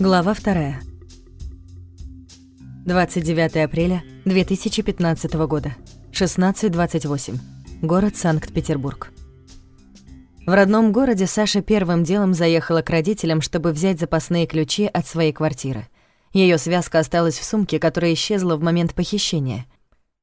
Глава вторая. 29 апреля 2015 года. 16.28. Город Санкт-Петербург. В родном городе Саша первым делом заехала к родителям, чтобы взять запасные ключи от своей квартиры. Ее связка осталась в сумке, которая исчезла в момент похищения.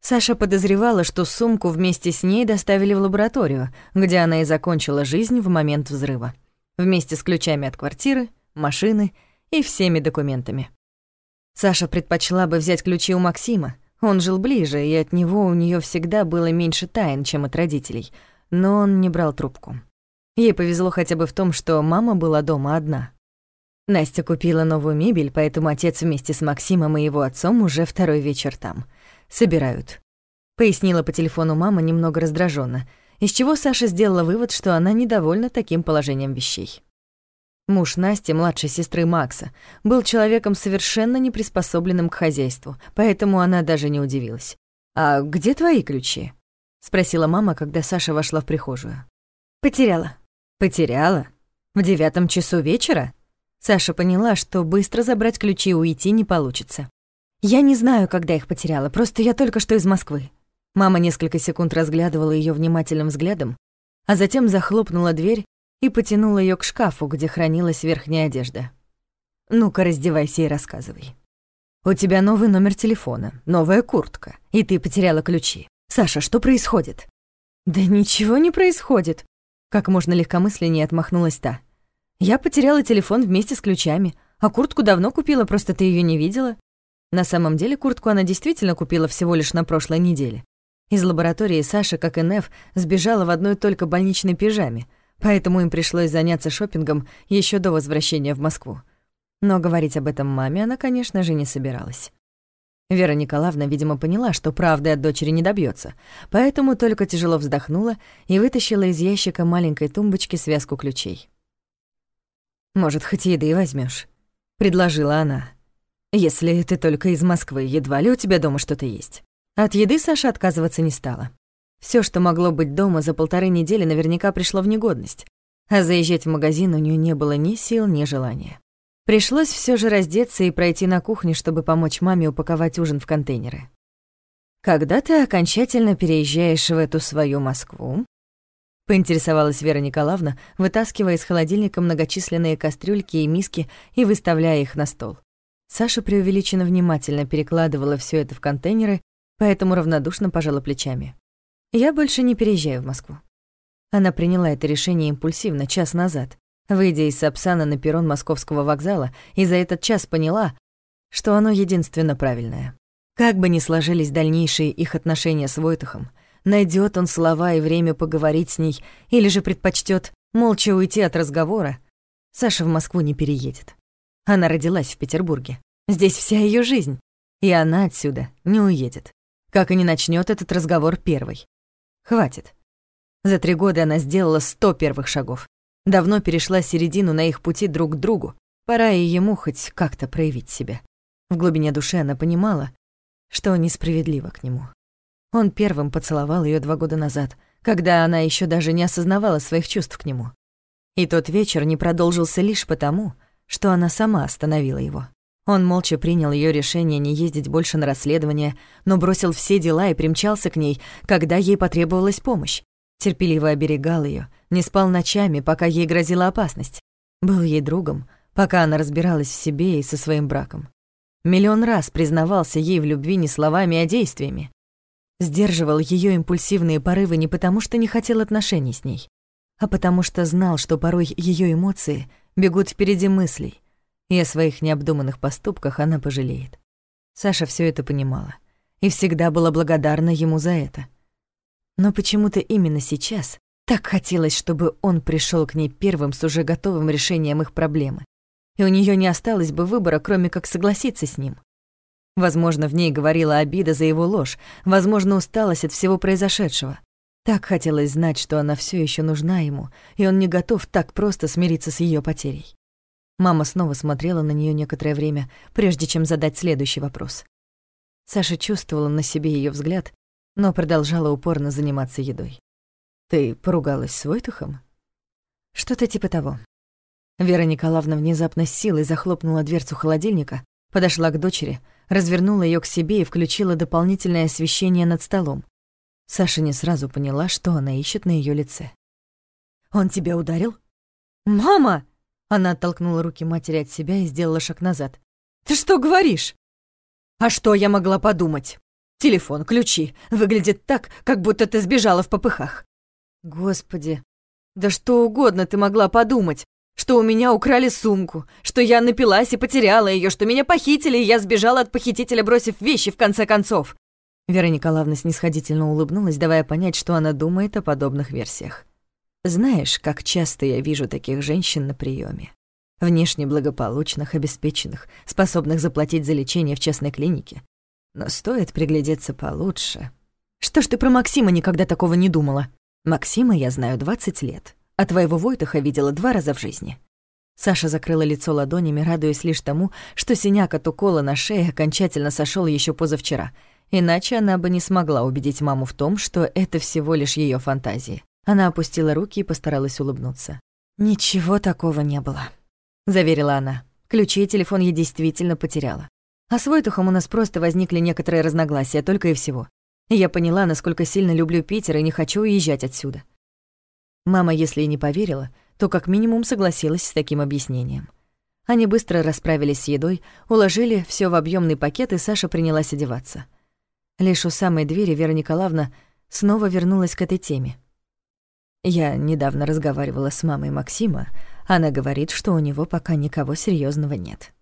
Саша подозревала, что сумку вместе с ней доставили в лабораторию, где она и закончила жизнь в момент взрыва. Вместе с ключами от квартиры, машины — всеми документами. Саша предпочла бы взять ключи у Максима. Он жил ближе, и от него у нее всегда было меньше тайн, чем от родителей, но он не брал трубку. Ей повезло хотя бы в том, что мама была дома одна. Настя купила новую мебель, поэтому отец вместе с Максимом и его отцом уже второй вечер там. Собирают. Пояснила по телефону мама немного раздраженно, из чего Саша сделала вывод, что она недовольна таким положением вещей. Муж Насти, младшей сестры Макса, был человеком совершенно неприспособленным к хозяйству, поэтому она даже не удивилась. «А где твои ключи?» — спросила мама, когда Саша вошла в прихожую. «Потеряла». «Потеряла? В девятом часу вечера?» Саша поняла, что быстро забрать ключи и уйти не получится. «Я не знаю, когда их потеряла, просто я только что из Москвы». Мама несколько секунд разглядывала ее внимательным взглядом, а затем захлопнула дверь и потянула ее к шкафу, где хранилась верхняя одежда. «Ну-ка, раздевайся и рассказывай. У тебя новый номер телефона, новая куртка, и ты потеряла ключи. Саша, что происходит?» «Да ничего не происходит», — как можно легкомысленнее отмахнулась та. «Я потеряла телефон вместе с ключами, а куртку давно купила, просто ты ее не видела». На самом деле куртку она действительно купила всего лишь на прошлой неделе. Из лаборатории Саша, как и Нев, сбежала в одной только больничной пижаме — поэтому им пришлось заняться шопингом еще до возвращения в Москву. Но говорить об этом маме она, конечно же, не собиралась. Вера Николаевна, видимо, поняла, что правды от дочери не добьется, поэтому только тяжело вздохнула и вытащила из ящика маленькой тумбочки связку ключей. «Может, хоть еды возьмешь? предложила она. «Если ты только из Москвы, едва ли у тебя дома что-то есть». От еды Саша отказываться не стала. Все, что могло быть дома за полторы недели, наверняка пришло в негодность, а заезжать в магазин у нее не было ни сил, ни желания. Пришлось все же раздеться и пройти на кухню, чтобы помочь маме упаковать ужин в контейнеры. «Когда ты окончательно переезжаешь в эту свою Москву?» — поинтересовалась Вера Николаевна, вытаскивая из холодильника многочисленные кастрюльки и миски и выставляя их на стол. Саша преувеличенно внимательно перекладывала все это в контейнеры, поэтому равнодушно пожала плечами. Я больше не переезжаю в Москву. Она приняла это решение импульсивно, час назад, выйдя из Сапсана на перрон московского вокзала, и за этот час поняла, что оно единственно правильное. Как бы ни сложились дальнейшие их отношения с Войтахом, найдет он слова и время поговорить с ней или же предпочтет молча уйти от разговора, Саша в Москву не переедет. Она родилась в Петербурге. Здесь вся ее жизнь, и она отсюда не уедет, как и не начнет этот разговор первой. Хватит. За три года она сделала сто первых шагов. Давно перешла середину на их пути друг к другу. Пора и ему хоть как-то проявить себя. В глубине души она понимала, что несправедливо к нему. Он первым поцеловал ее два года назад, когда она еще даже не осознавала своих чувств к нему. И тот вечер не продолжился лишь потому, что она сама остановила его. Он молча принял ее решение не ездить больше на расследование, но бросил все дела и примчался к ней, когда ей потребовалась помощь. Терпеливо оберегал ее, не спал ночами, пока ей грозила опасность. Был ей другом, пока она разбиралась в себе и со своим браком. Миллион раз признавался ей в любви не словами, а действиями. Сдерживал ее импульсивные порывы не потому, что не хотел отношений с ней, а потому что знал, что порой ее эмоции бегут впереди мыслей — и о своих необдуманных поступках она пожалеет. Саша все это понимала и всегда была благодарна ему за это. Но почему-то именно сейчас так хотелось, чтобы он пришел к ней первым с уже готовым решением их проблемы, и у нее не осталось бы выбора, кроме как согласиться с ним. Возможно, в ней говорила обида за его ложь, возможно, усталость от всего произошедшего. Так хотелось знать, что она все еще нужна ему, и он не готов так просто смириться с ее потерей. Мама снова смотрела на нее некоторое время, прежде чем задать следующий вопрос. Саша чувствовала на себе ее взгляд, но продолжала упорно заниматься едой. «Ты поругалась с Войтухом?» «Что-то типа того. Вера Николаевна внезапно с силой захлопнула дверцу холодильника, подошла к дочери, развернула ее к себе и включила дополнительное освещение над столом. Саша не сразу поняла, что она ищет на ее лице. «Он тебя ударил?» «Мама!» Она оттолкнула руки матери от себя и сделала шаг назад. «Ты что говоришь?» «А что я могла подумать? Телефон, ключи. Выглядит так, как будто ты сбежала в попыхах». «Господи, да что угодно ты могла подумать что у меня украли сумку, что я напилась и потеряла ее, что меня похитили, и я сбежала от похитителя, бросив вещи в конце концов». Вера Николаевна снисходительно улыбнулась, давая понять, что она думает о подобных версиях. «Знаешь, как часто я вижу таких женщин на приеме, Внешне благополучных, обеспеченных, способных заплатить за лечение в частной клинике. Но стоит приглядеться получше. Что ж ты про Максима никогда такого не думала? Максима я знаю 20 лет а твоего Войтаха видела два раза в жизни». Саша закрыла лицо ладонями, радуясь лишь тому, что синяк от укола на шее окончательно сошел еще позавчера, иначе она бы не смогла убедить маму в том, что это всего лишь ее фантазии. Она опустила руки и постаралась улыбнуться. «Ничего такого не было», — заверила она. Ключи и телефон я действительно потеряла. А с Войтухом у нас просто возникли некоторые разногласия, только и всего. И я поняла, насколько сильно люблю Питер и не хочу уезжать отсюда. Мама, если и не поверила, то как минимум согласилась с таким объяснением. Они быстро расправились с едой, уложили все в объемный пакет, и Саша принялась одеваться. Лишь у самой двери Вера Николаевна снова вернулась к этой теме. Я недавно разговаривала с мамой Максима, она говорит, что у него пока никого серьезного нет.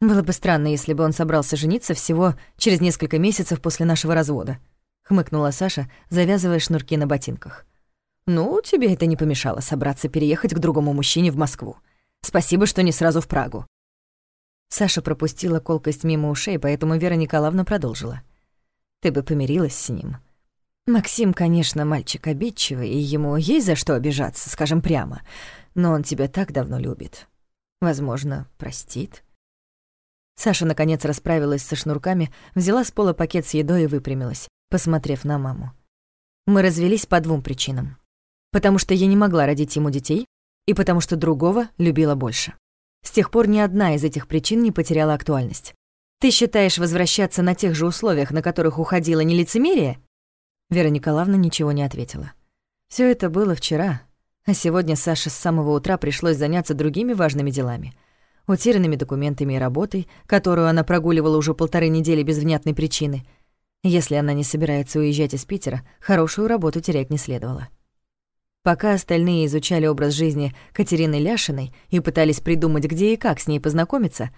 Было бы странно, если бы он собрался жениться всего через несколько месяцев после нашего развода, хмыкнула Саша, завязывая шнурки на ботинках. Ну, тебе это не помешало собраться переехать к другому мужчине в Москву. Спасибо, что не сразу в Прагу. Саша пропустила колкость мимо ушей, поэтому Вера Николаевна продолжила. Ты бы помирилась с ним. Максим, конечно, мальчик обидчивый, и ему есть за что обижаться, скажем прямо, но он тебя так давно любит. Возможно, простит. Саша, наконец, расправилась со шнурками, взяла с пола пакет с едой и выпрямилась, посмотрев на маму. Мы развелись по двум причинам потому что я не могла родить ему детей и потому что другого любила больше. С тех пор ни одна из этих причин не потеряла актуальность. Ты считаешь возвращаться на тех же условиях, на которых уходила не лицемерие? Вера Николаевна ничего не ответила. Все это было вчера, а сегодня Саше с самого утра пришлось заняться другими важными делами. Утерянными документами и работой, которую она прогуливала уже полторы недели без внятной причины. Если она не собирается уезжать из Питера, хорошую работу терять не следовало. Пока остальные изучали образ жизни Катерины Ляшиной и пытались придумать, где и как с ней познакомиться,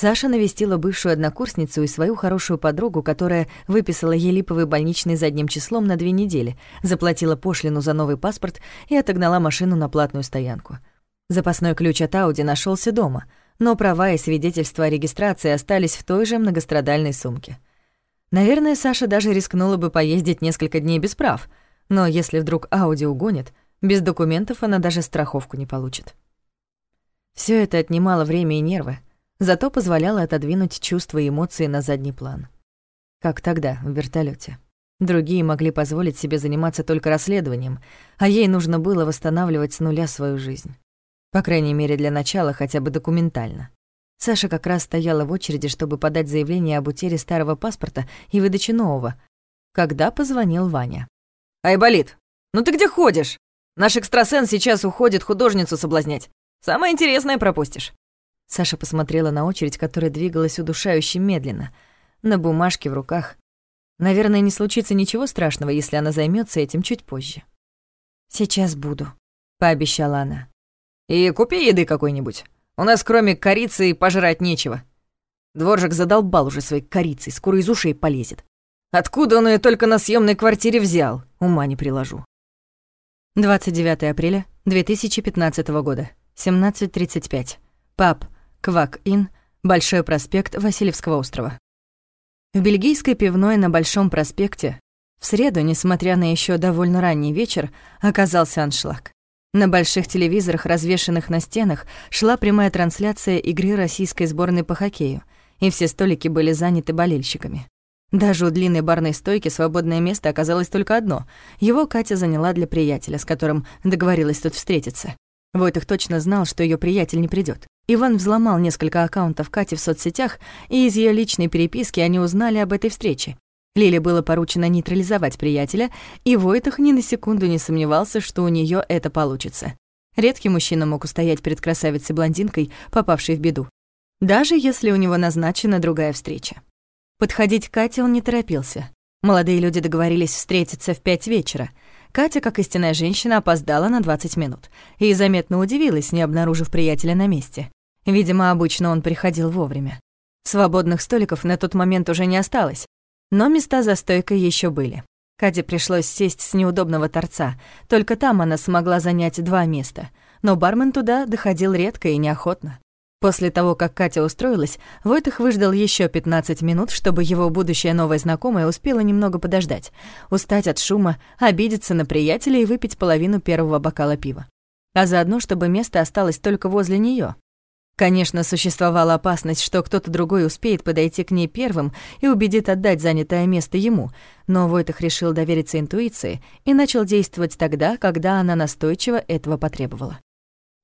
Саша навестила бывшую однокурсницу и свою хорошую подругу, которая выписала ей липовый больничный задним числом на две недели, заплатила пошлину за новый паспорт и отогнала машину на платную стоянку. Запасной ключ от Ауди нашелся дома, но права и свидетельства о регистрации остались в той же многострадальной сумке. Наверное, Саша даже рискнула бы поездить несколько дней без прав, но если вдруг Ауди угонит, без документов она даже страховку не получит. Все это отнимало время и нервы, зато позволяло отодвинуть чувства и эмоции на задний план. Как тогда, в вертолете. Другие могли позволить себе заниматься только расследованием, а ей нужно было восстанавливать с нуля свою жизнь. По крайней мере, для начала хотя бы документально. Саша как раз стояла в очереди, чтобы подать заявление об утере старого паспорта и выдаче нового, когда позвонил Ваня. «Айболит, ну ты где ходишь?» Наш экстрасенс сейчас уходит художницу соблазнять. Самое интересное пропустишь». Саша посмотрела на очередь, которая двигалась удушающе медленно, на бумажке в руках. Наверное, не случится ничего страшного, если она займется этим чуть позже. «Сейчас буду», — пообещала она. «И купи еды какой-нибудь. У нас кроме корицы пожрать нечего. Дворжик задолбал уже своей корицей, скоро из ушей полезет. Откуда он ее только на съемной квартире взял? Ума не приложу». 29 апреля 2015 года, 17.35. Паб Квак-Ин, Большой проспект Васильевского острова. В бельгийской пивной на Большом проспекте в среду, несмотря на еще довольно ранний вечер, оказался аншлаг. На больших телевизорах, развешанных на стенах, шла прямая трансляция игры российской сборной по хоккею, и все столики были заняты болельщиками. Даже у длинной барной стойки свободное место оказалось только одно. Его Катя заняла для приятеля, с которым договорилась тут встретиться. Войтых точно знал, что ее приятель не придет. Иван взломал несколько аккаунтов Кати в соцсетях, и из ее личной переписки они узнали об этой встрече. Лиле было поручено нейтрализовать приятеля, и Войтах ни на секунду не сомневался, что у нее это получится. Редкий мужчина мог устоять перед красавицей-блондинкой, попавшей в беду. Даже если у него назначена другая встреча. Подходить к Кате он не торопился. Молодые люди договорились встретиться в пять вечера. Катя, как истинная женщина, опоздала на 20 минут и заметно удивилась, не обнаружив приятеля на месте. Видимо, обычно он приходил вовремя. Свободных столиков на тот момент уже не осталось, но места за стойкой еще были. Кате пришлось сесть с неудобного торца, только там она смогла занять два места, но бармен туда доходил редко и неохотно. После того, как Катя устроилась, Войтых выждал еще 15 минут, чтобы его будущая новая знакомая успела немного подождать, устать от шума, обидеться на приятеля и выпить половину первого бокала пива. А заодно, чтобы место осталось только возле нее. Конечно, существовала опасность, что кто-то другой успеет подойти к ней первым и убедит отдать занятое место ему, но Войтах решил довериться интуиции и начал действовать тогда, когда она настойчиво этого потребовала.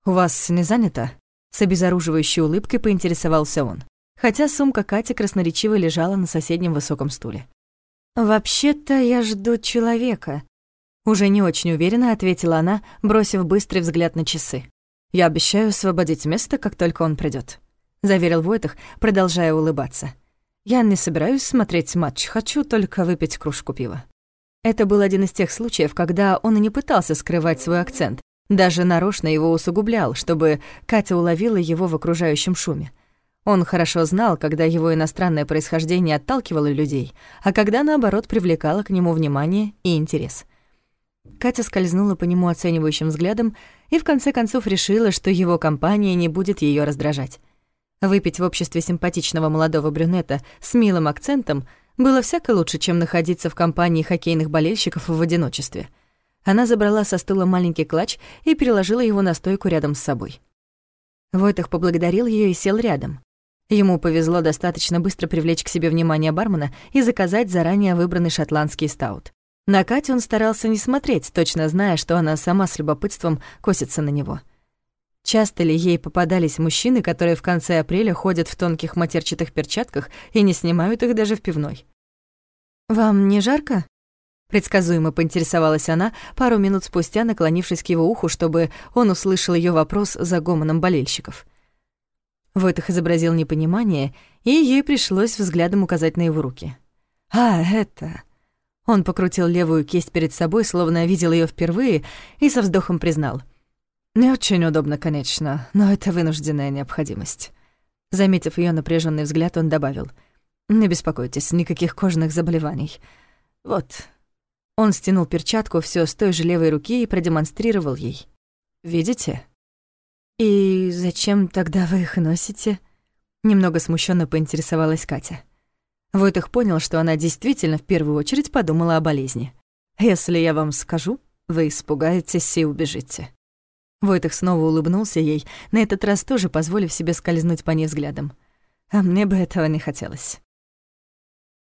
«У вас не занято?» С обезоруживающей улыбкой поинтересовался он, хотя сумка Кати красноречиво лежала на соседнем высоком стуле. «Вообще-то я жду человека», — уже не очень уверенно ответила она, бросив быстрый взгляд на часы. «Я обещаю освободить место, как только он придет, заверил Войтах, продолжая улыбаться. «Я не собираюсь смотреть матч, хочу только выпить кружку пива». Это был один из тех случаев, когда он и не пытался скрывать свой акцент, даже нарочно его усугублял, чтобы Катя уловила его в окружающем шуме. Он хорошо знал, когда его иностранное происхождение отталкивало людей, а когда, наоборот, привлекало к нему внимание и интерес. Катя скользнула по нему оценивающим взглядом и в конце концов решила, что его компания не будет ее раздражать. Выпить в обществе симпатичного молодого брюнета с милым акцентом было всяко лучше, чем находиться в компании хоккейных болельщиков в одиночестве. Она забрала со стула маленький клатч и переложила его на стойку рядом с собой. Войтах поблагодарил ее и сел рядом. Ему повезло достаточно быстро привлечь к себе внимание бармена и заказать заранее выбранный шотландский стаут. На Катю он старался не смотреть, точно зная, что она сама с любопытством косится на него. Часто ли ей попадались мужчины, которые в конце апреля ходят в тонких матерчатых перчатках и не снимают их даже в пивной? «Вам не жарко?» Предсказуемо поинтересовалась она, пару минут спустя наклонившись к его уху, чтобы он услышал ее вопрос за гомоном болельщиков. Войтах изобразил непонимание, и ей пришлось взглядом указать на его руки. «А, это...» Он покрутил левую кисть перед собой, словно видел ее впервые, и со вздохом признал. «Не очень удобно, конечно, но это вынужденная необходимость». Заметив ее напряженный взгляд, он добавил. «Не беспокойтесь, никаких кожных заболеваний. Вот». Он стянул перчатку все с той же левой руки и продемонстрировал ей. «Видите?» «И зачем тогда вы их носите?» Немного смущенно поинтересовалась Катя. Войтых понял, что она действительно в первую очередь подумала о болезни. «Если я вам скажу, вы испугаетесь и убежите». Войтых снова улыбнулся ей, на этот раз тоже позволив себе скользнуть по ней взглядом. А мне бы этого не хотелось.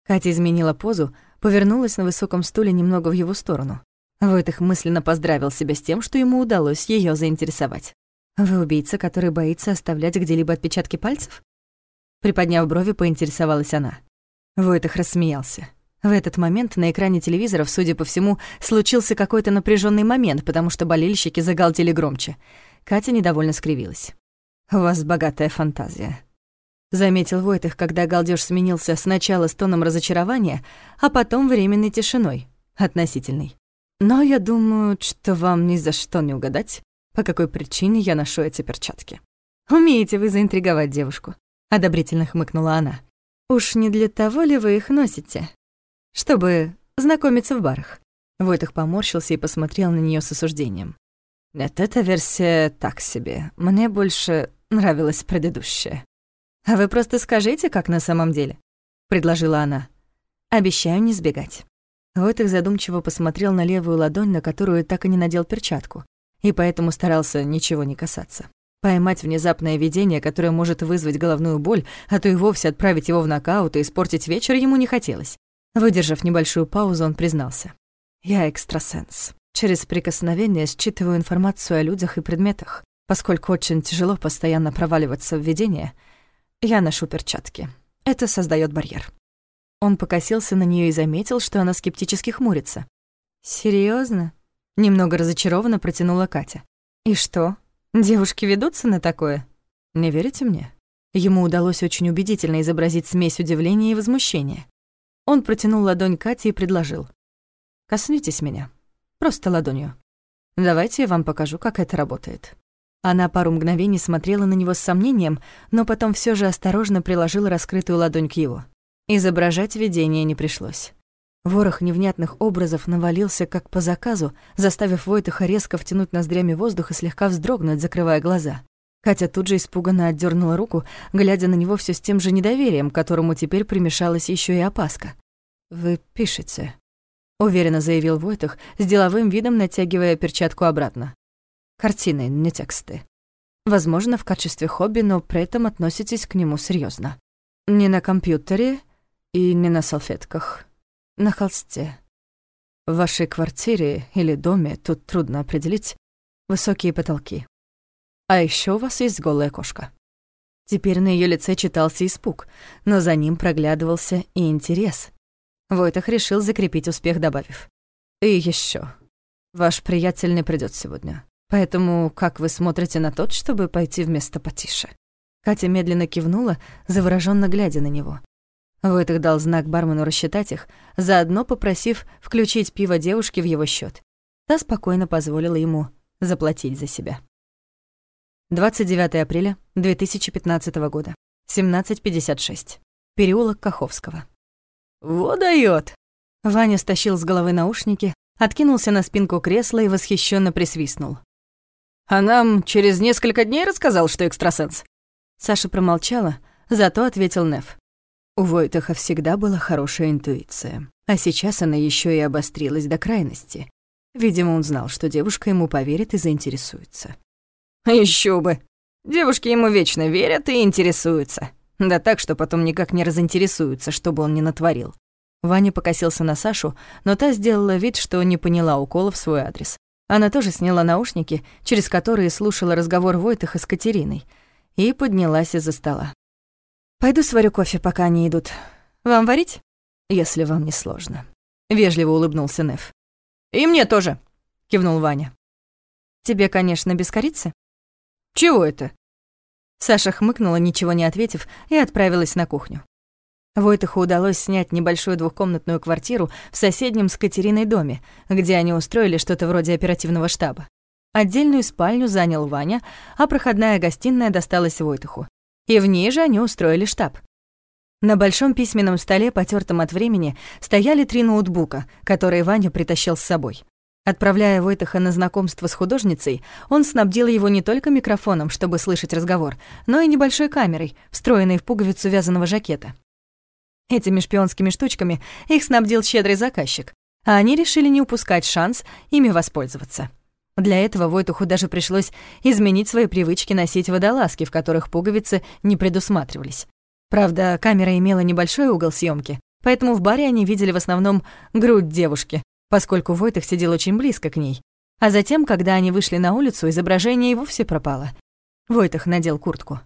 Катя изменила позу, повернулась на высоком стуле немного в его сторону. Войтых мысленно поздравил себя с тем, что ему удалось ее заинтересовать. «Вы убийца, который боится оставлять где-либо отпечатки пальцев?» Приподняв брови, поинтересовалась она. Войтах рассмеялся. В этот момент на экране телевизоров, судя по всему, случился какой-то напряженный момент, потому что болельщики загалдели громче. Катя недовольно скривилась. «У вас богатая фантазия», — заметил Войтах, когда галдеж сменился сначала с тоном разочарования, а потом временной тишиной, относительной. «Но я думаю, что вам ни за что не угадать, по какой причине я ношу эти перчатки». «Умеете вы заинтриговать девушку», — одобрительно хмыкнула она. Уж не для того ли вы их носите? Чтобы знакомиться в барах. Войтах поморщился и посмотрел на нее с осуждением. Нет, эта версия так себе. Мне больше нравилась предыдущая. А вы просто скажите, как на самом деле, предложила она. Обещаю не сбегать. Войтах задумчиво посмотрел на левую ладонь, на которую так и не надел перчатку, и поэтому старался ничего не касаться. Поймать внезапное видение, которое может вызвать головную боль, а то и вовсе отправить его в нокаут и испортить вечер, ему не хотелось. Выдержав небольшую паузу, он признался. «Я экстрасенс. Через прикосновение считываю информацию о людях и предметах. Поскольку очень тяжело постоянно проваливаться в видение, я ношу перчатки. Это создает барьер. Он покосился на нее и заметил, что она скептически хмурится. Серьезно? Немного разочарованно протянула Катя. «И что? Девушки ведутся на такое? Не верите мне?» Ему удалось очень убедительно изобразить смесь удивления и возмущения. Он протянул ладонь Кате и предложил. «Коснитесь меня. Просто ладонью. Давайте я вам покажу, как это работает». Она пару мгновений смотрела на него с сомнением, но потом все же осторожно приложила раскрытую ладонь к его. Изображать видение не пришлось. Ворох невнятных образов навалился как по заказу, заставив Войтаха резко втянуть ноздрями воздух и слегка вздрогнуть, закрывая глаза. Катя тут же испуганно отдернула руку, глядя на него все с тем же недоверием, которому теперь примешалась еще и опаска. «Вы пишете», — уверенно заявил Войтах, с деловым видом натягивая перчатку обратно. «Картины, не тексты. Возможно, в качестве хобби, но при этом относитесь к нему серьезно. Не на компьютере и не на салфетках, на холсте. В вашей квартире или доме, тут трудно определить, высокие потолки. А еще у вас есть голая кошка». Теперь на ее лице читался испуг, но за ним проглядывался и интерес. Войтах решил закрепить успех, добавив. «И еще. Ваш приятель не придет сегодня. Поэтому как вы смотрите на тот, чтобы пойти вместо потише?» Катя медленно кивнула, завороженно глядя на него. Войтах дал знак бармену рассчитать их, заодно попросив включить пиво девушки в его счет. Та спокойно позволила ему заплатить за себя. 29 апреля 2015 года, 17.56. Переулок Каховского. «Вот даёт!» Ваня стащил с головы наушники, откинулся на спинку кресла и восхищенно присвистнул. «А нам через несколько дней рассказал, что экстрасенс?» Саша промолчала, зато ответил Нев. У Войтаха всегда была хорошая интуиция, а сейчас она еще и обострилась до крайности. Видимо, он знал, что девушка ему поверит и заинтересуется. Еще бы. Девушки ему вечно верят и интересуются. Да так, что потом никак не разинтересуются, что бы он ни натворил. Ваня покосился на Сашу, но та сделала вид, что не поняла укола в свой адрес. Она тоже сняла наушники, через которые слушала разговор Войтаха с Катериной, и поднялась из-за стола. «Пойду сварю кофе, пока они идут. Вам варить?» «Если вам не сложно». Вежливо улыбнулся Неф. «И мне тоже», — кивнул Ваня. «Тебе, конечно, без корицы?» «Чего это?» Саша хмыкнула, ничего не ответив, и отправилась на кухню. Войтаху удалось снять небольшую двухкомнатную квартиру в соседнем с Катериной доме, где они устроили что-то вроде оперативного штаба. Отдельную спальню занял Ваня, а проходная гостиная досталась Войтаху. И в ней же они устроили штаб. На большом письменном столе, потертом от времени, стояли три ноутбука, которые Ваня притащил с собой. Отправляя Войтаха на знакомство с художницей, он снабдил его не только микрофоном, чтобы слышать разговор, но и небольшой камерой, встроенной в пуговицу вязаного жакета. Этими шпионскими штучками их снабдил щедрый заказчик, а они решили не упускать шанс ими воспользоваться. Для этого Войтуху даже пришлось изменить свои привычки носить водолазки, в которых пуговицы не предусматривались. Правда, камера имела небольшой угол съемки, поэтому в баре они видели в основном грудь девушки, поскольку Войтых сидел очень близко к ней. А затем, когда они вышли на улицу, изображение и вовсе пропало. Войтых надел куртку.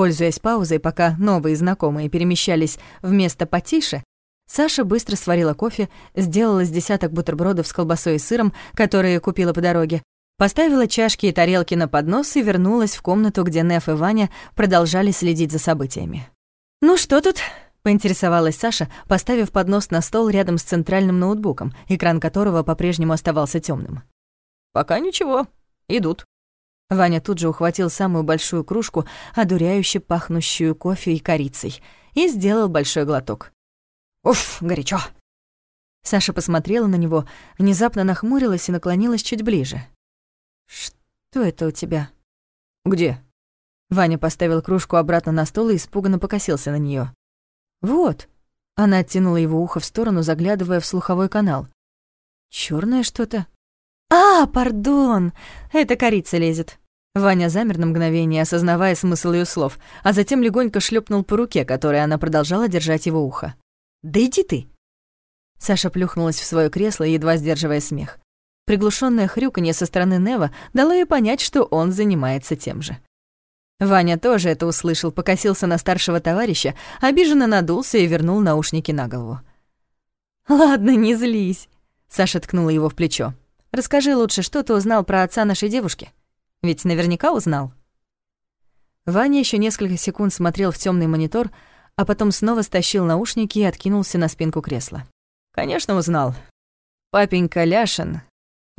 Пользуясь паузой, пока новые знакомые перемещались в место потише, Саша быстро сварила кофе, сделала с десяток бутербродов с колбасой и сыром, которые купила по дороге, поставила чашки и тарелки на поднос и вернулась в комнату, где Неф и Ваня продолжали следить за событиями. «Ну что тут?» Поинтересовалась Саша, поставив поднос на стол рядом с центральным ноутбуком, экран которого по-прежнему оставался темным. «Пока ничего. Идут». Ваня тут же ухватил самую большую кружку, одуряюще пахнущую кофе и корицей, и сделал большой глоток. «Уф, горячо!» Саша посмотрела на него, внезапно нахмурилась и наклонилась чуть ближе. «Что это у тебя?» «Где?» Ваня поставил кружку обратно на стол и испуганно покосился на нее. «Вот». Она оттянула его ухо в сторону, заглядывая в слуховой канал. Чёрное что-то». «А, пардон, это корица лезет». Ваня замер на мгновение, осознавая смысл ее слов, а затем легонько шлепнул по руке, которой она продолжала держать его ухо. «Да иди ты!» Саша плюхнулась в свое кресло, едва сдерживая смех. Приглушенное хрюканье со стороны Нева дало ей понять, что он занимается тем же. Ваня тоже это услышал, покосился на старшего товарища, обиженно надулся и вернул наушники на голову. «Ладно, не злись», — Саша ткнула его в плечо. «Расскажи лучше, что ты узнал про отца нашей девушки? Ведь наверняка узнал». Ваня еще несколько секунд смотрел в темный монитор, а потом снова стащил наушники и откинулся на спинку кресла. «Конечно узнал. Папенька Ляшин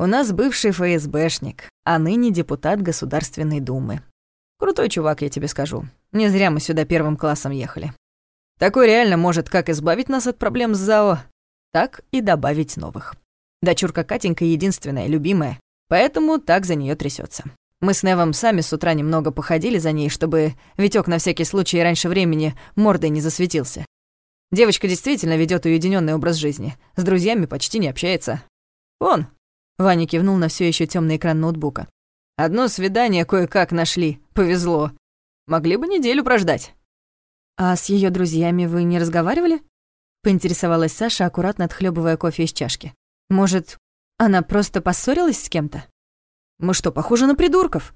у нас бывший ФСБшник, а ныне депутат Государственной Думы. Крутой чувак, я тебе скажу. Не зря мы сюда первым классом ехали. Такой реально может как избавить нас от проблем с ЗАО, так и добавить новых. Дочурка Катенька единственная, любимая, поэтому так за нее трясется. Мы с Невом сами с утра немного походили за ней, чтобы Витёк на всякий случай раньше времени мордой не засветился. Девочка действительно ведет уединенный образ жизни, с друзьями почти не общается. Вон, Ваня кивнул на все еще темный экран ноутбука. Одно свидание кое-как нашли. Повезло. Могли бы неделю прождать. А с ее друзьями вы не разговаривали? Поинтересовалась Саша, аккуратно отхлебывая кофе из чашки. Может, она просто поссорилась с кем-то? Мы что, похожи на придурков?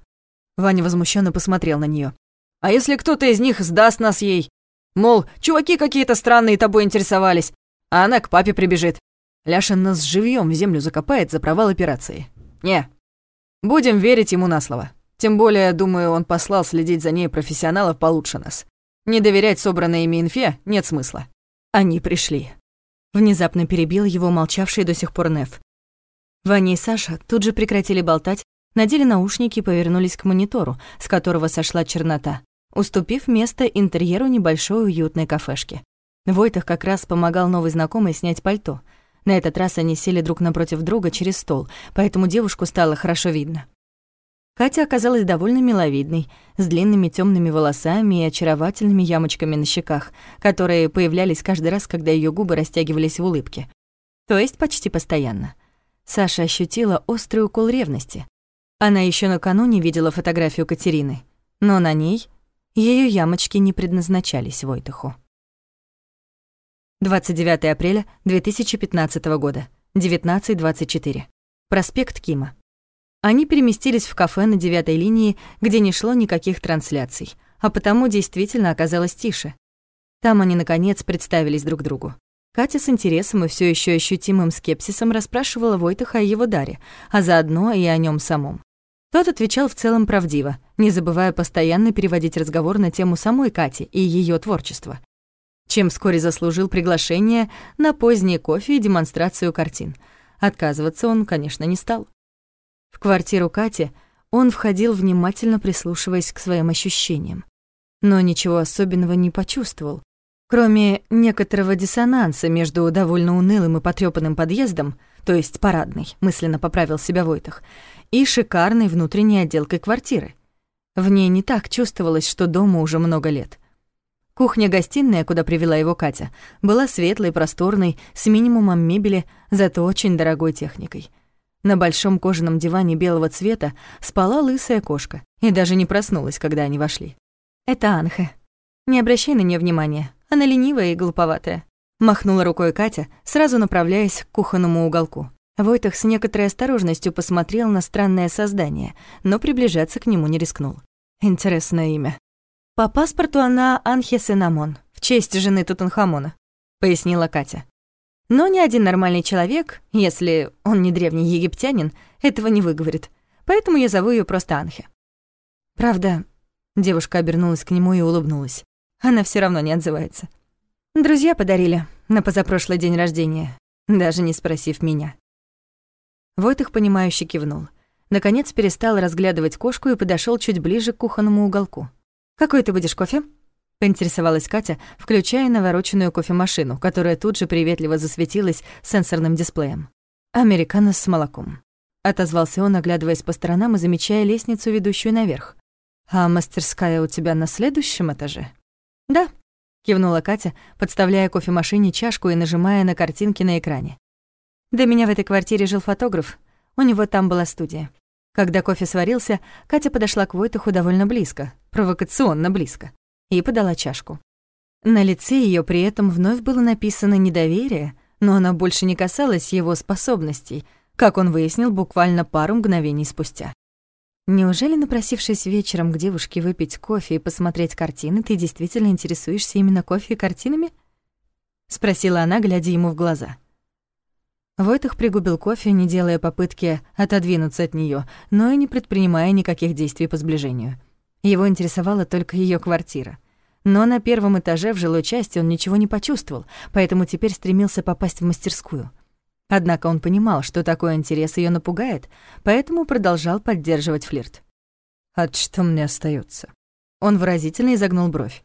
Ваня возмущенно посмотрел на нее. А если кто-то из них сдаст нас ей? Мол, чуваки какие-то странные тобой интересовались, а она к папе прибежит. Ляшин нас живьем в землю закопает за провал операции. Не, Будем верить ему на слово. Тем более, думаю, он послал следить за ней профессионалов получше нас. Не доверять собранной ими инфе нет смысла. Они пришли. Внезапно перебил его молчавший до сих пор Неф. Ваня и Саша тут же прекратили болтать, надели наушники и повернулись к монитору, с которого сошла чернота, уступив место интерьеру небольшой уютной кафешки. Войтах как раз помогал новой знакомой снять пальто — на этот раз они сели друг напротив друга через стол, поэтому девушку стало хорошо видно. Катя оказалась довольно миловидной, с длинными темными волосами и очаровательными ямочками на щеках, которые появлялись каждый раз, когда ее губы растягивались в улыбке. То есть почти постоянно. Саша ощутила острый укол ревности. Она еще накануне видела фотографию Катерины, но на ней ее ямочки не предназначались Войтуху. 29 апреля 2015 года, 19.24. Проспект Кима. Они переместились в кафе на девятой линии, где не шло никаких трансляций, а потому действительно оказалось тише. Там они, наконец, представились друг другу. Катя с интересом и все еще ощутимым скепсисом расспрашивала Войтаха о его даре, а заодно и о нем самом. Тот отвечал в целом правдиво, не забывая постоянно переводить разговор на тему самой Кати и ее творчества чем вскоре заслужил приглашение на поздний кофе и демонстрацию картин. Отказываться он, конечно, не стал. В квартиру Кати он входил, внимательно прислушиваясь к своим ощущениям. Но ничего особенного не почувствовал, кроме некоторого диссонанса между довольно унылым и потрёпанным подъездом, то есть парадный, мысленно поправил себя Войтах, и шикарной внутренней отделкой квартиры. В ней не так чувствовалось, что дому уже много лет — Кухня-гостиная, куда привела его Катя, была светлой, просторной, с минимумом мебели, зато очень дорогой техникой. На большом кожаном диване белого цвета спала лысая кошка и даже не проснулась, когда они вошли. «Это Анхе. Не обращай на нее внимания, она ленивая и глуповатая», махнула рукой Катя, сразу направляясь к кухонному уголку. Войтах с некоторой осторожностью посмотрел на странное создание, но приближаться к нему не рискнул. Интересное имя. «По паспорту она Анхе Сенамон, в честь жены Тутанхамона», — пояснила Катя. «Но ни один нормальный человек, если он не древний египтянин, этого не выговорит, поэтому я зову ее просто Анхе». «Правда?» — девушка обернулась к нему и улыбнулась. Она все равно не отзывается. «Друзья подарили на позапрошлый день рождения, даже не спросив меня». Войтых, понимающе кивнул. Наконец перестал разглядывать кошку и подошел чуть ближе к кухонному уголку. «Какой ты будешь кофе?» — поинтересовалась Катя, включая навороченную кофемашину, которая тут же приветливо засветилась сенсорным дисплеем. «Американо с молоком», — отозвался он, оглядываясь по сторонам и замечая лестницу, ведущую наверх. «А мастерская у тебя на следующем этаже?» «Да», — кивнула Катя, подставляя кофемашине чашку и нажимая на картинки на экране. «До меня в этой квартире жил фотограф, у него там была студия. Когда кофе сварился, Катя подошла к Войтуху довольно близко, провокационно близко, и подала чашку. На лице ее при этом вновь было написано недоверие, но оно больше не касалось его способностей, как он выяснил буквально пару мгновений спустя. Неужели, напросившись вечером к девушке выпить кофе и посмотреть картины, ты действительно интересуешься именно кофе и картинами? Спросила она, глядя ему в глаза. Войтых пригубил кофе, не делая попытки отодвинуться от неё, но и не предпринимая никаких действий по сближению. Его интересовала только её квартира. Но на первом этаже в жилой части он ничего не почувствовал, поэтому теперь стремился попасть в мастерскую — Однако он понимал, что такой интерес ее напугает, поэтому продолжал поддерживать флирт. «А что мне остается? Он выразительно изогнул бровь.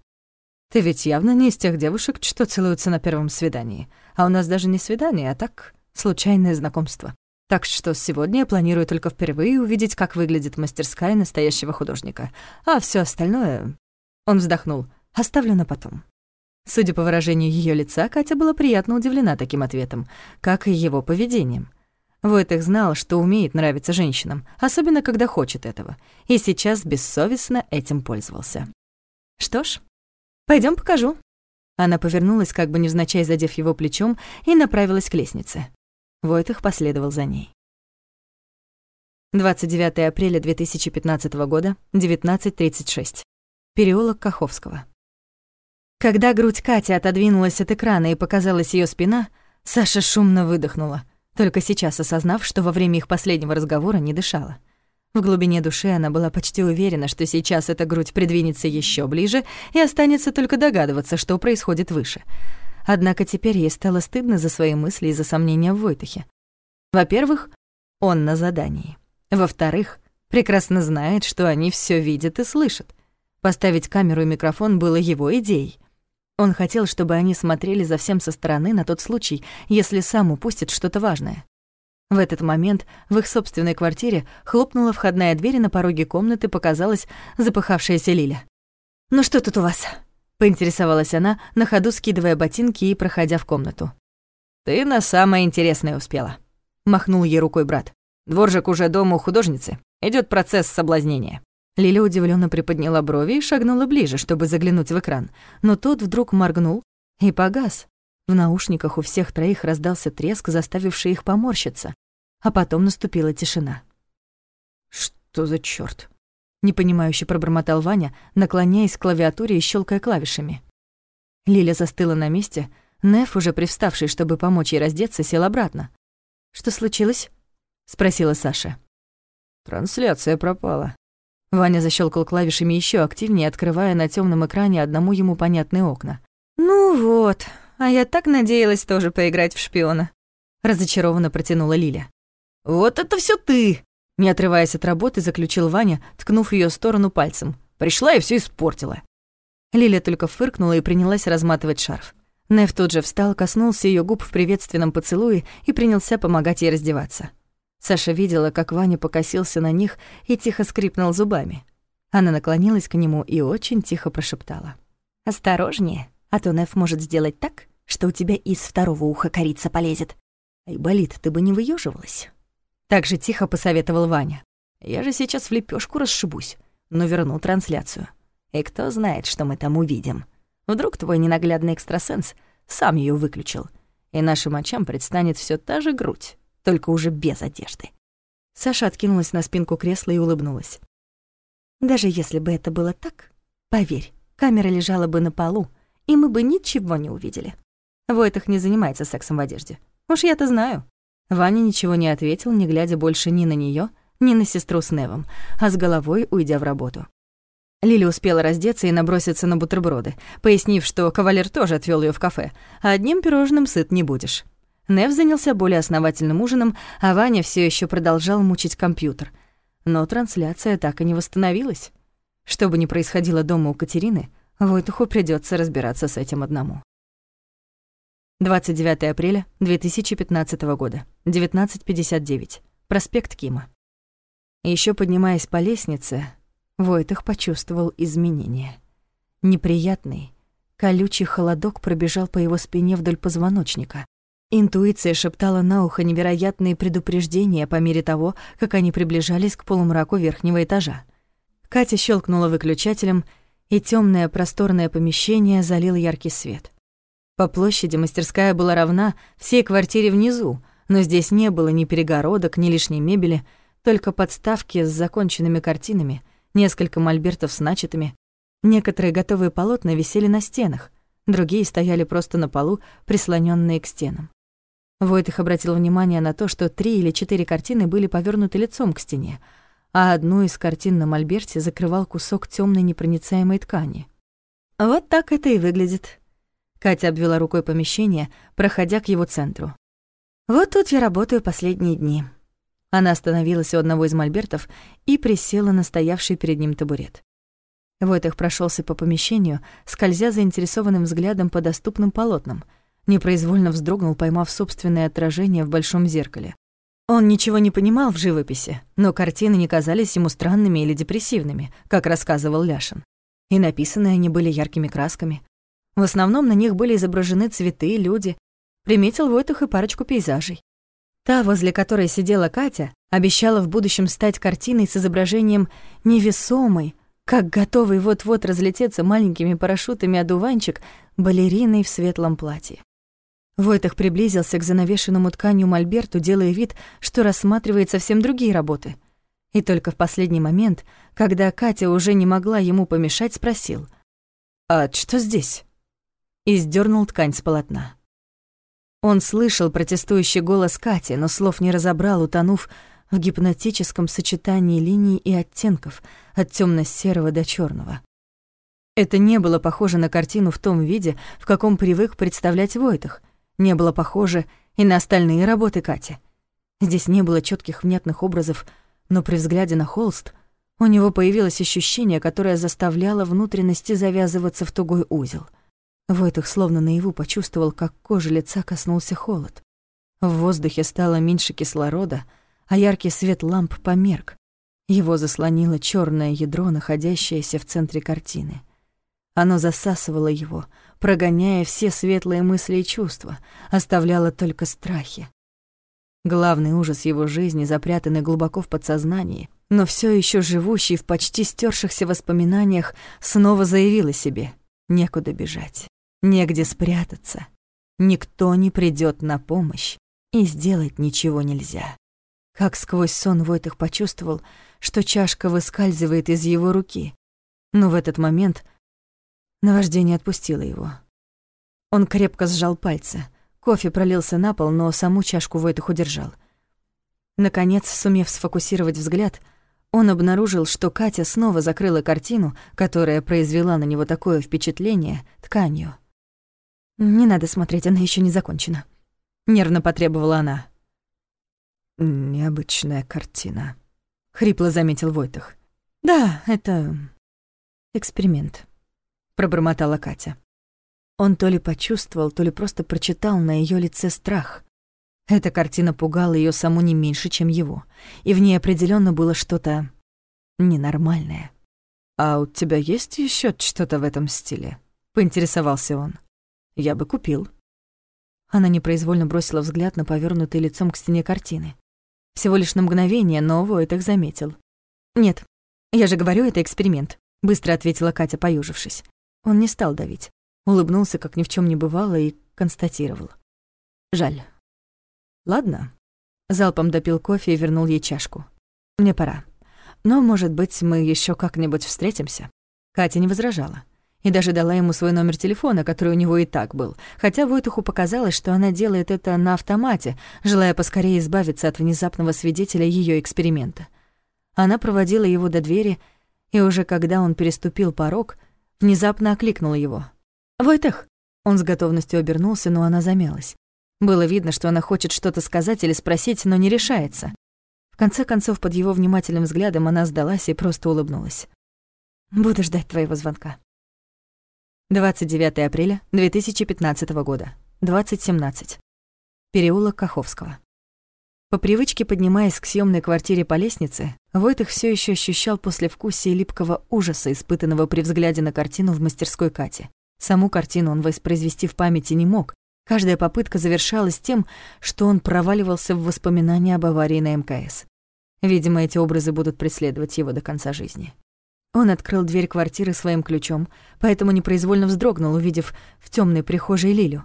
«Ты ведь явно не из тех девушек, что целуются на первом свидании. А у нас даже не свидание, а так, случайное знакомство. Так что сегодня я планирую только впервые увидеть, как выглядит мастерская настоящего художника. А все остальное...» Он вздохнул. «Оставлю на потом». Судя по выражению ее лица, Катя была приятно удивлена таким ответом, как и его поведением. Войтых знал, что умеет нравиться женщинам, особенно когда хочет этого, и сейчас бессовестно этим пользовался. «Что ж, пойдем покажу». Она повернулась, как бы невзначай задев его плечом, и направилась к лестнице. Войтых последовал за ней. 29 апреля 2015 года, 19.36. Переулок Каховского. Когда грудь Кати отодвинулась от экрана и показалась ее спина, Саша шумно выдохнула, только сейчас осознав, что во время их последнего разговора не дышала. В глубине души она была почти уверена, что сейчас эта грудь придвинется еще ближе и останется только догадываться, что происходит выше. Однако теперь ей стало стыдно за свои мысли и за сомнения в Войтахе. Во-первых, он на задании. Во-вторых, прекрасно знает, что они все видят и слышат. Поставить камеру и микрофон было его идеей. Он хотел, чтобы они смотрели за всем со стороны на тот случай, если сам упустит что-то важное. В этот момент в их собственной квартире хлопнула входная дверь, и на пороге комнаты показалась запыхавшаяся Лиля. «Ну что тут у вас?» — поинтересовалась она, на ходу скидывая ботинки и проходя в комнату. «Ты на самое интересное успела», — махнул ей рукой брат. «Дворжик уже дома у художницы. Идет процесс соблазнения». Лиля удивленно приподняла брови и шагнула ближе, чтобы заглянуть в экран, но тот вдруг моргнул и погас. В наушниках у всех троих раздался треск, заставивший их поморщиться, а потом наступила тишина. «Что за чёрт?» — непонимающе пробормотал Ваня, наклоняясь к клавиатуре и щелкая клавишами. Лиля застыла на месте, Неф, уже привставший, чтобы помочь ей раздеться, сел обратно. «Что случилось?» — спросила Саша. «Трансляция пропала», Ваня защелкал клавишами еще активнее, открывая на темном экране одному ему понятные окна. «Ну вот, а я так надеялась тоже поиграть в шпиона», — разочарованно протянула Лиля. «Вот это все ты!» Не отрываясь от работы, заключил Ваня, ткнув ее сторону пальцем. «Пришла и все испортила». Лиля только фыркнула и принялась разматывать шарф. Нев тут же встал, коснулся ее губ в приветственном поцелуе и принялся помогать ей раздеваться. Саша видела, как Ваня покосился на них и тихо скрипнул зубами. Она наклонилась к нему и очень тихо прошептала. «Осторожнее, а то Неф может сделать так, что у тебя из второго уха корица полезет. Ай, болит, ты бы не выёживалась». Так же тихо посоветовал Ваня. «Я же сейчас в лепёшку расшибусь, но верну трансляцию. И кто знает, что мы там увидим. Вдруг твой ненаглядный экстрасенс сам её выключил, и нашим очам предстанет всё та же грудь, только уже без одежды. Саша откинулась на спинку кресла и улыбнулась. Даже если бы это было так, поверь, камера лежала бы на полу, и мы бы ничего не увидели. Войтах не занимается сексом в одежде. Уж я-то знаю. Ваня ничего не ответил, не глядя больше ни на нее, ни на сестру с Невом, а с головой уйдя в работу. Лили успела раздеться и наброситься на бутерброды, пояснив, что кавалер тоже отвел ее в кафе, а одним пирожным сыт не будешь. Нев занялся более основательным ужином, а Ваня все еще продолжал мучить компьютер. Но трансляция так и не восстановилась. Что бы ни происходило дома у Катерины, Войтуху придется разбираться с этим одному. 29 апреля 2015 года, 19.59. Проспект Кима. Еще поднимаясь по лестнице, Войтых почувствовал изменения. Неприятный, колючий холодок пробежал по его спине вдоль позвоночника. Интуиция шептала на ухо невероятные предупреждения по мере того, как они приближались к полумраку верхнего этажа. Катя щелкнула выключателем, и темное просторное помещение залил яркий свет. По площади мастерская была равна всей квартире внизу, Но здесь не было ни перегородок, ни лишней мебели, только подставки с законченными картинами, несколько мольбертов с начатыми. Некоторые готовые полотна висели на стенах, другие стояли просто на полу, прислоненные к стенам. Войтых обратил внимание на то, что три или четыре картины были повернуты лицом к стене, а одну из картин на мольберте закрывал кусок темной непроницаемой ткани. Вот так это и выглядит. Катя обвела рукой помещение, проходя к его центру. Вот тут я работаю последние дни. Она остановилась у одного из мольбертов и присела на стоявший перед ним табурет. Войтых прошелся по помещению, скользя заинтересованным взглядом по доступным полотнам, непроизвольно вздрогнул, поймав собственное отражение в большом зеркале. Он ничего не понимал в живописи, но картины не казались ему странными или депрессивными, как рассказывал Ляшин. И написаны они были яркими красками. В основном на них были изображены цветы, люди. Приметил Войтых и парочку пейзажей. Та, возле которой сидела Катя, обещала в будущем стать картиной с изображением невесомой, как готовый вот-вот разлететься маленькими парашютами одуванчик балериной в светлом платье. Войтах приблизился к занавешенному тканью мольберту, делая вид, что рассматривает совсем другие работы. И только в последний момент, когда Катя уже не могла ему помешать, спросил. «А что здесь?» И сдернул ткань с полотна. Он слышал протестующий голос Кати, но слов не разобрал, утонув в гипнотическом сочетании линий и оттенков от темно серого до черного. Это не было похоже на картину в том виде, в каком привык представлять Войтах. Не было похоже и на остальные работы Кати. Здесь не было четких внятных образов, но при взгляде на холст у него появилось ощущение, которое заставляло внутренности завязываться в тугой узел — Войтых словно наяву почувствовал, как кожа лица коснулся холод. В воздухе стало меньше кислорода, а яркий свет ламп померк. Его заслонило черное ядро, находящееся в центре картины. Оно засасывало его, прогоняя все светлые мысли и чувства, оставляло только страхи. Главный ужас его жизни, запрятанный глубоко в подсознании, но все еще живущий в почти стершихся воспоминаниях, снова заявил о себе. Некуда бежать. Негде спрятаться. Никто не придет на помощь, и сделать ничего нельзя. Как сквозь сон Войтых почувствовал, что чашка выскальзывает из его руки. Но в этот момент наваждение отпустило его. Он крепко сжал пальцы. Кофе пролился на пол, но саму чашку Войтых удержал. Наконец, сумев сфокусировать взгляд, он обнаружил, что Катя снова закрыла картину, которая произвела на него такое впечатление, тканью. «Не надо смотреть, она еще не закончена», — нервно потребовала она. «Необычная картина», — хрипло заметил Войтах. «Да, это эксперимент», — пробормотала Катя. Он то ли почувствовал, то ли просто прочитал на ее лице страх. Эта картина пугала ее саму не меньше, чем его, и в ней определенно было что-то ненормальное. «А у тебя есть еще что-то в этом стиле?» — поинтересовался он. Я бы купил». Она непроизвольно бросила взгляд на повернутый лицом к стене картины. Всего лишь на мгновение, но Войт их заметил. «Нет, я же говорю, это эксперимент», — быстро ответила Катя, поюжившись. Он не стал давить. Улыбнулся, как ни в чем не бывало, и констатировал. «Жаль. Ладно». Залпом допил кофе и вернул ей чашку. «Мне пора. Но, может быть, мы еще как-нибудь встретимся?» Катя не возражала и даже дала ему свой номер телефона, который у него и так был, хотя Войтуху показалось, что она делает это на автомате, желая поскорее избавиться от внезапного свидетеля ее эксперимента. Она проводила его до двери, и уже когда он переступил порог, внезапно окликнула его. «Войтых!» Он с готовностью обернулся, но она замялась. Было видно, что она хочет что-то сказать или спросить, но не решается. В конце концов, под его внимательным взглядом она сдалась и просто улыбнулась. «Буду ждать твоего звонка». 29 апреля 2015 года, 2017. Переулок Каховского. По привычке поднимаясь к съемной квартире по лестнице, Войтых все еще ощущал послевкусие липкого ужаса, испытанного при взгляде на картину в мастерской Кати. Саму картину он воспроизвести в памяти не мог. Каждая попытка завершалась тем, что он проваливался в воспоминания об аварии на МКС. Видимо, эти образы будут преследовать его до конца жизни. Он открыл дверь квартиры своим ключом, поэтому непроизвольно вздрогнул, увидев в темной прихожей Лилю.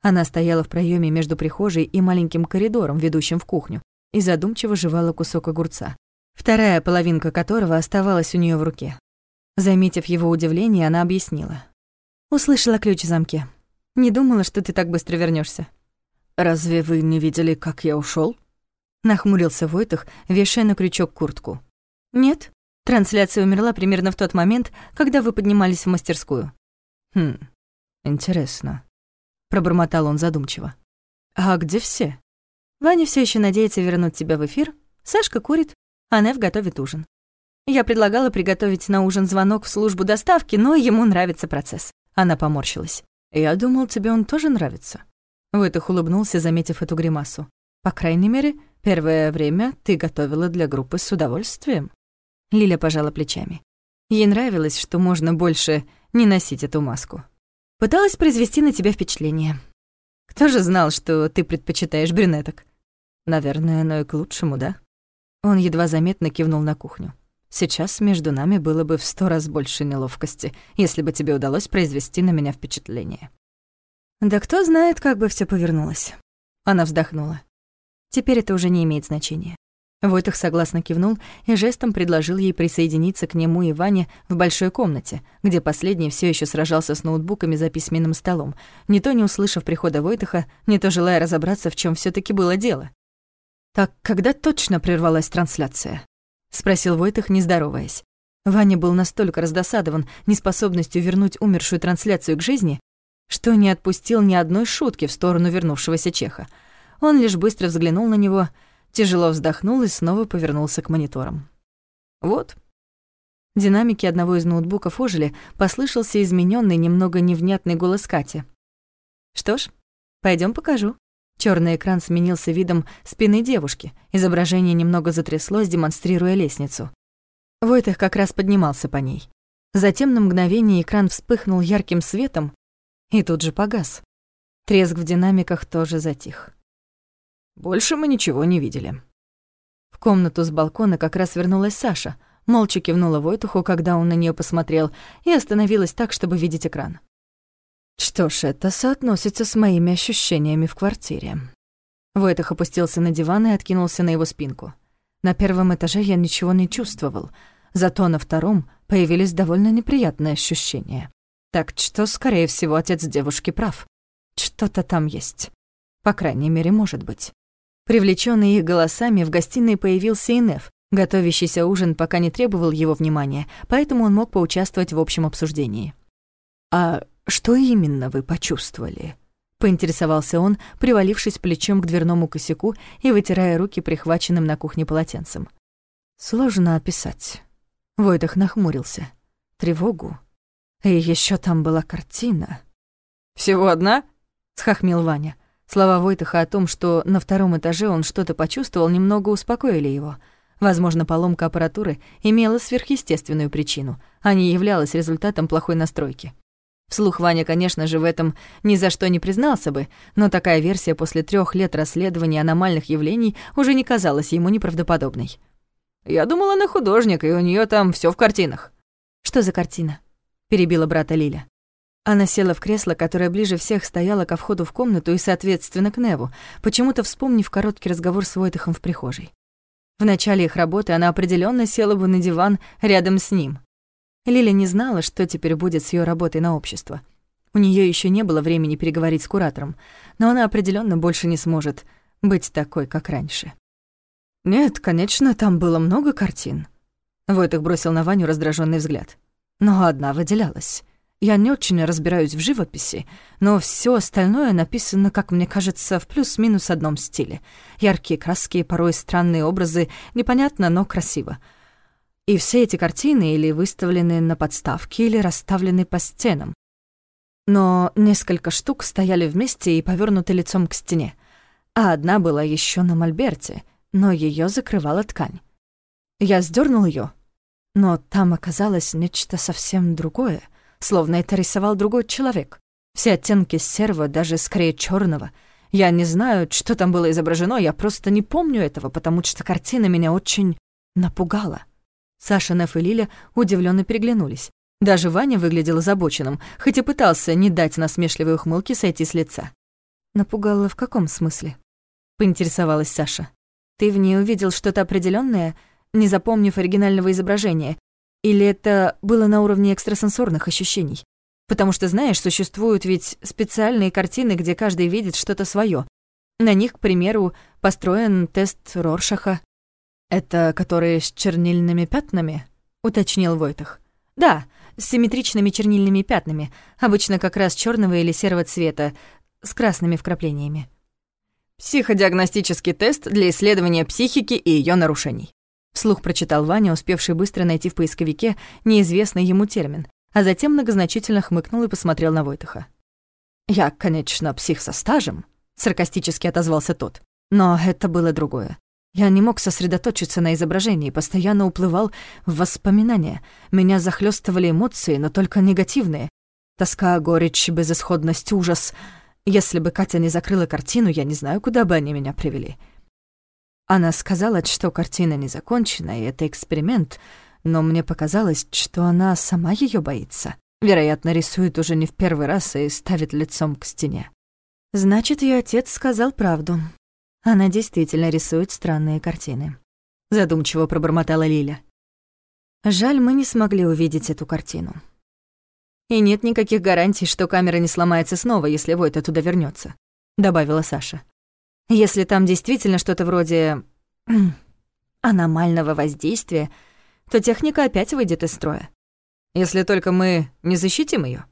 Она стояла в проеме между прихожей и маленьким коридором, ведущим в кухню, и задумчиво жевала кусок огурца, вторая половинка которого оставалась у нее в руке. Заметив его удивление, она объяснила. «Услышала ключ в замке. Не думала, что ты так быстро вернешься. «Разве вы не видели, как я ушел? Нахмурился Войтах, вешая на крючок куртку. «Нет, трансляция умерла примерно в тот момент, когда вы поднимались в мастерскую». «Хм, интересно», — пробормотал он задумчиво. «А где все?» Ваня все еще надеется вернуть тебя в эфир, Сашка курит, а Нев готовит ужин. Я предлагала приготовить на ужин звонок в службу доставки, но ему нравится процесс. Она поморщилась. «Я думал, тебе он тоже нравится». Вытых улыбнулся, заметив эту гримасу. «По крайней мере, первое время ты готовила для группы с удовольствием». Лиля пожала плечами. Ей нравилось, что можно больше не носить эту маску. Пыталась произвести на тебя впечатление. Кто же знал, что ты предпочитаешь брюнеток? Наверное, оно и к лучшему, да? Он едва заметно кивнул на кухню. Сейчас между нами было бы в сто раз больше неловкости, если бы тебе удалось произвести на меня впечатление. Да кто знает, как бы все повернулось. Она вздохнула. Теперь это уже не имеет значения. Войтах согласно кивнул и жестом предложил ей присоединиться к нему и Ване в большой комнате, где последний все еще сражался с ноутбуками за письменным столом, не то не услышав прихода Войтаха, не то желая разобраться, в чем все таки было дело. «Так когда точно прервалась трансляция?» — спросил Войтых, не здороваясь. Ваня был настолько раздосадован неспособностью вернуть умершую трансляцию к жизни, что не отпустил ни одной шутки в сторону вернувшегося чеха. Он лишь быстро взглянул на него, тяжело вздохнул и снова повернулся к мониторам. «Вот». Динамики одного из ноутбуков ожили, послышался измененный, немного невнятный голос Кати. «Что ж, пойдем покажу». Черный экран сменился видом спины девушки. Изображение немного затряслось, демонстрируя лестницу. Войтых как раз поднимался по ней. Затем на мгновение экран вспыхнул ярким светом и тут же погас. Треск в динамиках тоже затих. Больше мы ничего не видели. В комнату с балкона как раз вернулась Саша, молча кивнула Войтуху, когда он на нее посмотрел, и остановилась так, чтобы видеть экран. Что ж, это соотносится с моими ощущениями в квартире. Войтах опустился на диван и откинулся на его спинку. На первом этаже я ничего не чувствовал, зато на втором появились довольно неприятные ощущения. Так что, скорее всего, отец девушки прав. Что-то там есть. По крайней мере, может быть. Привлечённый их голосами, в гостиной появился и Неф. Готовящийся ужин пока не требовал его внимания, поэтому он мог поучаствовать в общем обсуждении. «А что именно вы почувствовали?» — поинтересовался он, привалившись плечом к дверному косяку и вытирая руки прихваченным на кухне полотенцем. «Сложно описать». Войтах нахмурился. «Тревогу. И ещё там была картина». «Всего одна?» — схохмел Ваня. Слова Войтаха о том, что на втором этаже он что-то почувствовал, немного успокоили его. Возможно, поломка аппаратуры имела сверхъестественную причину, а не являлась результатом плохой настройки. Вслух Ваня, конечно же, в этом ни за что не признался бы, но такая версия после трех лет расследования аномальных явлений уже не казалась ему неправдоподобной. «Я думала, она художник, и у нее там все в картинах». «Что за картина?» — перебила брата Лиля. Она села в кресло, которое ближе всех стояло ко входу в комнату и, соответственно, к Неву, почему-то вспомнив короткий разговор с Войтахом в прихожей. В начале их работы она определенно села бы на диван рядом с ним, Лиля не знала, что теперь будет с ее работой на общество. У нее еще не было времени переговорить с куратором, но она определенно больше не сможет быть такой, как раньше. Нет, конечно, там было много картин. Войтых бросил на Ваню раздраженный взгляд. Но одна выделялась. Я не очень разбираюсь в живописи, но все остальное написано, как мне кажется, в плюс-минус одном стиле. Яркие краски, порой странные образы, непонятно, но красиво. И все эти картины или выставлены на подставке, или расставлены по стенам. Но несколько штук стояли вместе и повернуты лицом к стене, а одна была еще на мольберте, но ее закрывала ткань. Я сдернул ее, но там оказалось нечто совсем другое, словно это рисовал другой человек. Все оттенки серого, даже скорее черного. Я не знаю, что там было изображено, я просто не помню этого, потому что картина меня очень напугала. Саша, Неф и Лиля удивленно переглянулись. Даже Ваня выглядел озабоченным, хоть и пытался не дать насмешливой ухмылке сойти с лица. Напугала в каком смысле? Поинтересовалась Саша. Ты в ней увидел что-то определенное, не запомнив оригинального изображения? Или это было на уровне экстрасенсорных ощущений? Потому что, знаешь, существуют ведь специальные картины, где каждый видит что-то свое. На них, к примеру, построен тест Роршаха. «Это которые с чернильными пятнами?» — уточнил Войтах. «Да, с симметричными чернильными пятнами, обычно как раз черного или серого цвета, с красными вкраплениями. «Психодиагностический тест для исследования психики и ее нарушений», вслух прочитал Ваня, успевший быстро найти в поисковике неизвестный ему термин, а затем многозначительно хмыкнул и посмотрел на Войтаха. «Я, конечно, псих со стажем», — саркастически отозвался тот. «Но это было другое. Я не мог сосредоточиться на изображении, постоянно уплывал в воспоминания. Меня захлестывали эмоции, но только негативные. Тоска, горечь, безысходность, ужас. Если бы Катя не закрыла картину, я не знаю, куда бы они меня привели. Она сказала, что картина не закончена, и это эксперимент, но мне показалось, что она сама ее боится. Вероятно, рисует уже не в первый раз и ставит лицом к стене. Значит, ее отец сказал правду. Она действительно рисует странные картины. Задумчиво пробормотала Лиля. Жаль, мы не смогли увидеть эту картину. И нет никаких гарантий, что камера не сломается снова, если Войта туда вернется, добавила Саша. Если там действительно что-то вроде аномального воздействия, то техника опять выйдет из строя. Если только мы не защитим ее,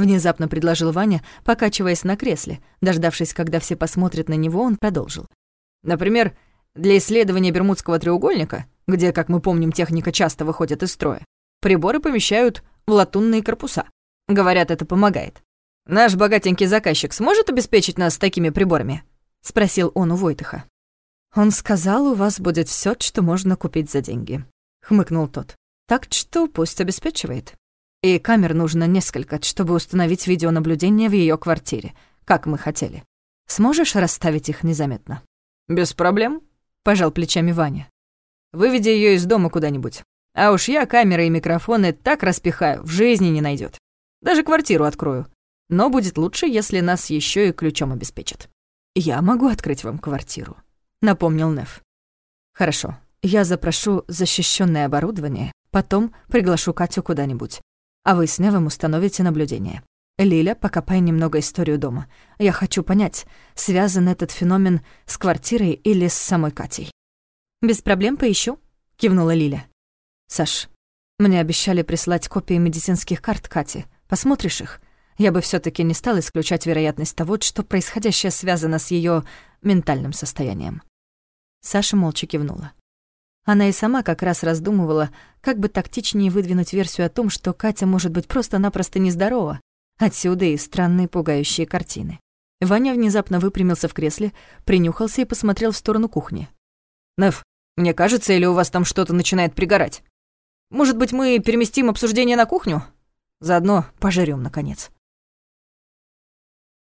Внезапно предложил Ваня, покачиваясь на кресле. Дождавшись, когда все посмотрят на него, он продолжил. Например, для исследования Бермудского треугольника, где, как мы помним, техника часто выходит из строя, приборы помещают в латунные корпуса. Говорят, это помогает. Наш богатенький заказчик сможет обеспечить нас такими приборами? Спросил он у Войтыха. Он сказал, у вас будет все, что можно купить за деньги. Хмыкнул тот. Так что пусть обеспечивает. И камер нужно несколько, чтобы установить видеонаблюдение в ее квартире, как мы хотели. Сможешь расставить их незаметно?» «Без проблем», — пожал плечами Ваня. «Выведи ее из дома куда-нибудь. А уж я камеры и микрофоны так распихаю, в жизни не найдет. Даже квартиру открою. Но будет лучше, если нас еще и ключом обеспечат». «Я могу открыть вам квартиру», — напомнил Неф. «Хорошо, я запрошу защищенное оборудование, потом приглашу Катю куда-нибудь а вы с Невом установите наблюдение. Лиля, покопай немного историю дома. Я хочу понять, связан этот феномен с квартирой или с самой Катей. «Без проблем поищу», — кивнула Лиля. «Саш, мне обещали прислать копии медицинских карт Кати. Посмотришь их? Я бы все таки не стал исключать вероятность того, что происходящее связано с ее ментальным состоянием». Саша молча кивнула. Она и сама как раз раздумывала, как бы тактичнее выдвинуть версию о том, что Катя может быть просто-напросто нездорова. Отсюда и странные пугающие картины. Ваня внезапно выпрямился в кресле, принюхался и посмотрел в сторону кухни. «Неф, мне кажется, или у вас там что-то начинает пригорать? Может быть, мы переместим обсуждение на кухню? Заодно пожрём, наконец».